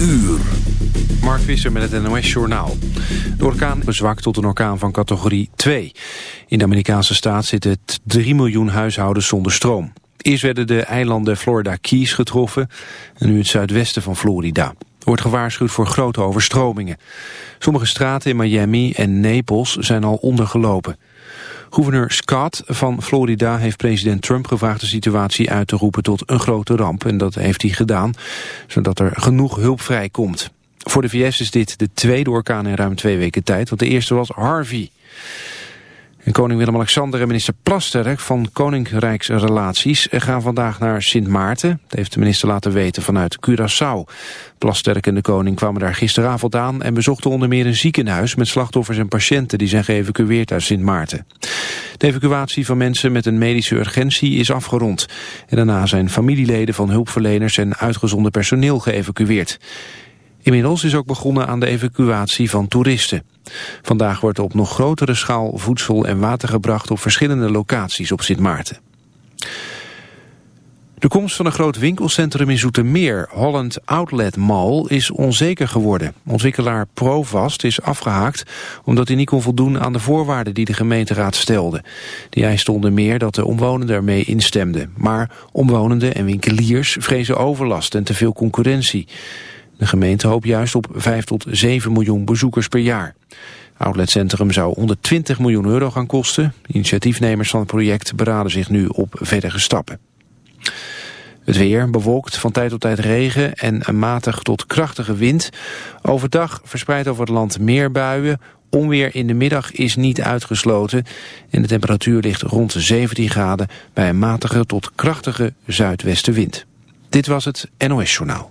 uur. Mark Visser met het NOS Journaal. De orkaan bezwakt tot een orkaan van categorie 2. In de Amerikaanse staat zitten 3 miljoen huishoudens zonder stroom. Eerst werden de eilanden Florida Keys getroffen en nu het zuidwesten van Florida. Er wordt gewaarschuwd voor grote overstromingen. Sommige straten in Miami en Naples zijn al ondergelopen. Gouverneur Scott van Florida heeft president Trump gevraagd de situatie uit te roepen tot een grote ramp. En dat heeft hij gedaan, zodat er genoeg hulp vrijkomt. Voor de VS is dit de tweede orkaan in ruim twee weken tijd, want de eerste was Harvey. En koning Willem-Alexander en minister Plasterk van Koninkrijksrelaties gaan vandaag naar Sint Maarten. Dat heeft de minister laten weten vanuit Curaçao. Plasterk en de koning kwamen daar gisteravond aan en bezochten onder meer een ziekenhuis met slachtoffers en patiënten die zijn geëvacueerd uit Sint Maarten. De evacuatie van mensen met een medische urgentie is afgerond. En daarna zijn familieleden van hulpverleners en uitgezonden personeel geëvacueerd. Inmiddels is ook begonnen aan de evacuatie van toeristen. Vandaag wordt op nog grotere schaal voedsel en water gebracht op verschillende locaties op Sint Maarten. De komst van een groot winkelcentrum in Zoetermeer, Holland Outlet Mall, is onzeker geworden. Ontwikkelaar Provast is afgehaakt omdat hij niet kon voldoen aan de voorwaarden die de gemeenteraad stelde. Die eiste onder meer dat de omwonenden ermee instemden. Maar omwonenden en winkeliers vrezen overlast en te veel concurrentie. De gemeente hoopt juist op 5 tot 7 miljoen bezoekers per jaar. Outletcentrum zou 120 miljoen euro gaan kosten. Initiatiefnemers van het project beraden zich nu op verdere stappen. Het weer bewolkt, van tijd tot tijd regen en een matig tot krachtige wind. Overdag verspreid over het land meer buien. Onweer in de middag is niet uitgesloten. En de temperatuur ligt rond de 17 graden bij een matige tot krachtige zuidwestenwind. Dit was het NOS Journaal.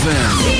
ZFM.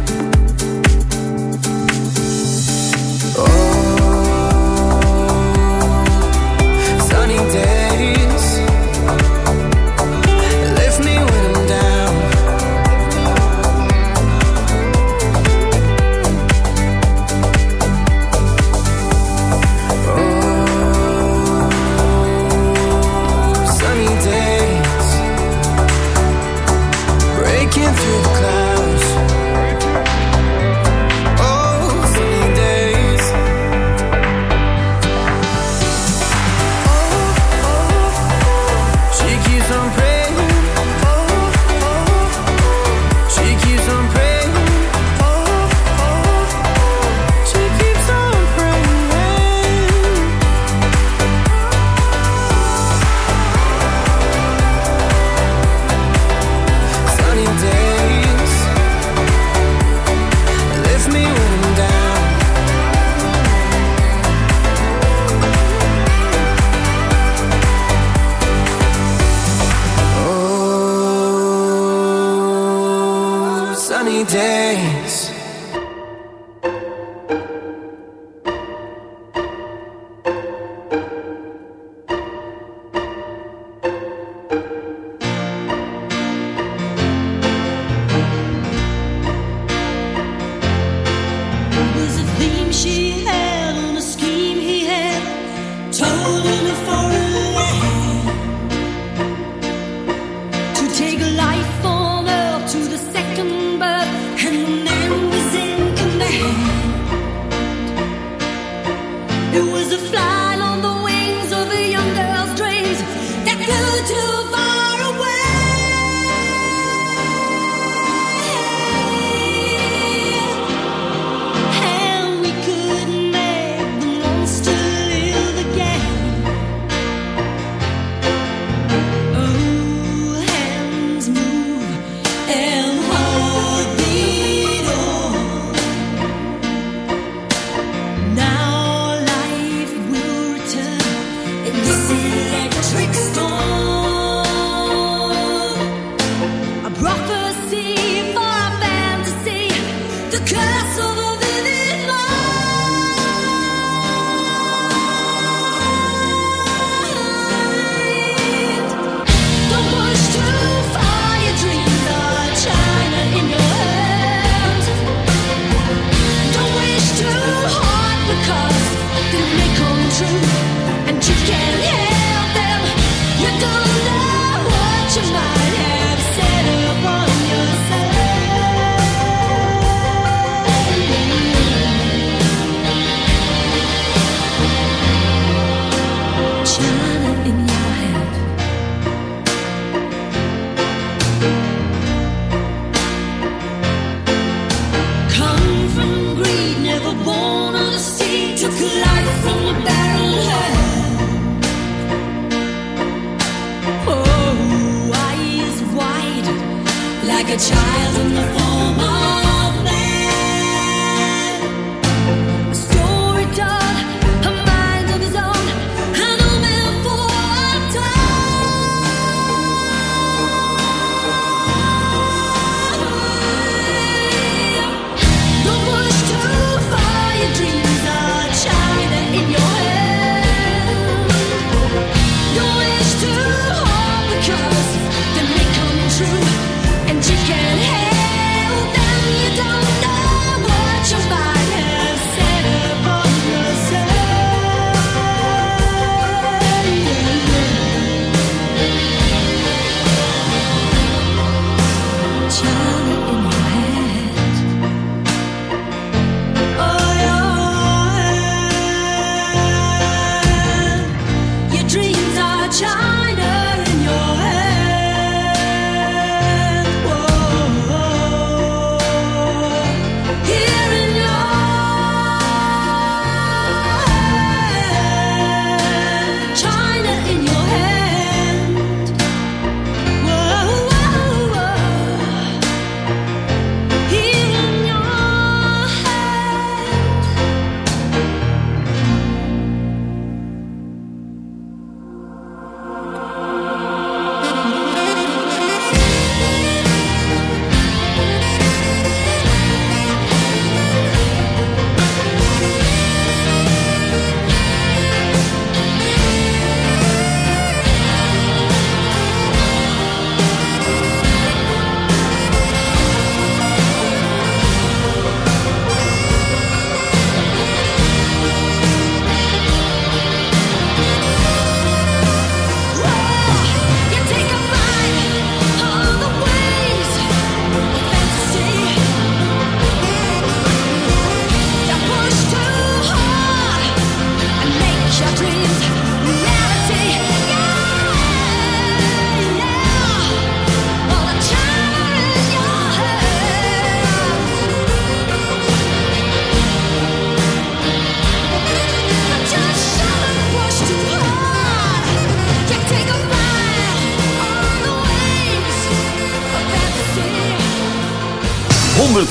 a child in the form of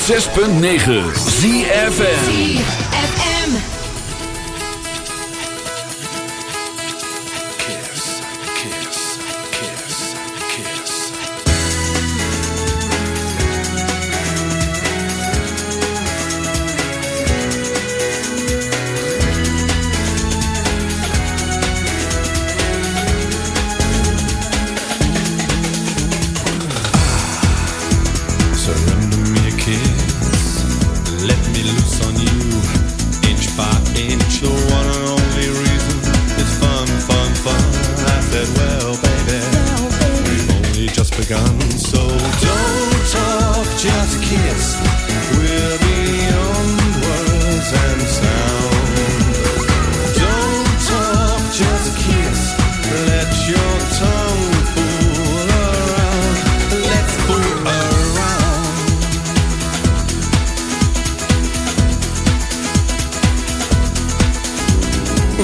106.9 ZFN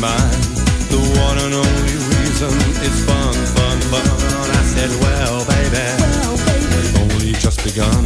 mine. The one and only reason it's fun, fun, fun. I said, well, baby, well, baby. we've only just begun.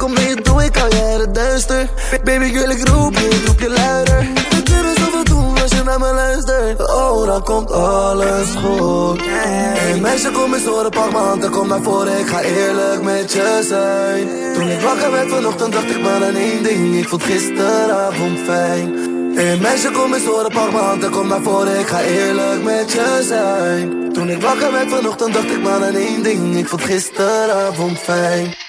Komt mee, doe, ik uit het duister. Baby girl, ik roep je, ik roep je luider. Kunnen zoveel doen als je naar me luistert. Oh, dan komt alles goed. Hey meisje, kom eens horen, pak m'n hand en kom naar voren. Ik ga eerlijk met je zijn. Toen ik wakker werd vanochtend, dacht ik maar aan één ding. Ik vond gisteravond fijn. Hey meisje, kom eens horen, pak m'n hand en kom naar voren. Ik ga eerlijk met je zijn. Toen ik wakker werd vanochtend, dacht ik maar aan één ding. Ik vond gisteravond fijn.